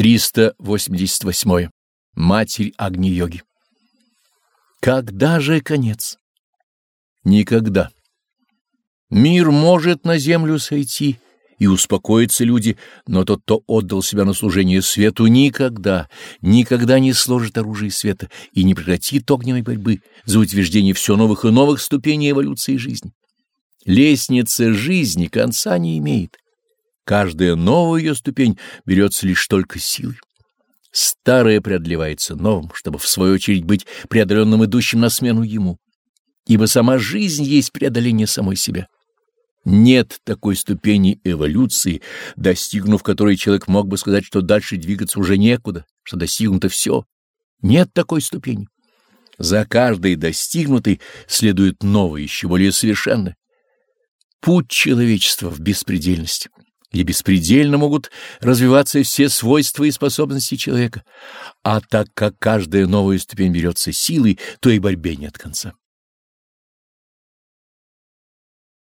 388. Матерь Агни-йоги. Когда же конец? Никогда. Мир может на землю сойти, и успокоятся люди, но тот, кто отдал себя на служение свету, никогда, никогда не сложит оружие света и не прекратит огненной борьбы за утверждение все новых и новых ступеней эволюции жизни. Лестница жизни конца не имеет. Каждая новая ее ступень берется лишь только силой. Старое преодолевается новым, чтобы в свою очередь быть преодоленным идущим на смену ему. Ибо сама жизнь есть преодоление самой себя. Нет такой ступени эволюции, достигнув которой человек мог бы сказать, что дальше двигаться уже некуда, что достигнуто все. Нет такой ступени. За каждой достигнутой следует новое, еще более совершенное. Путь человечества в беспредельность, где беспредельно могут развиваться все свойства и способности человека, а так как каждая новая ступень берется силой, то и борьбе нет конца.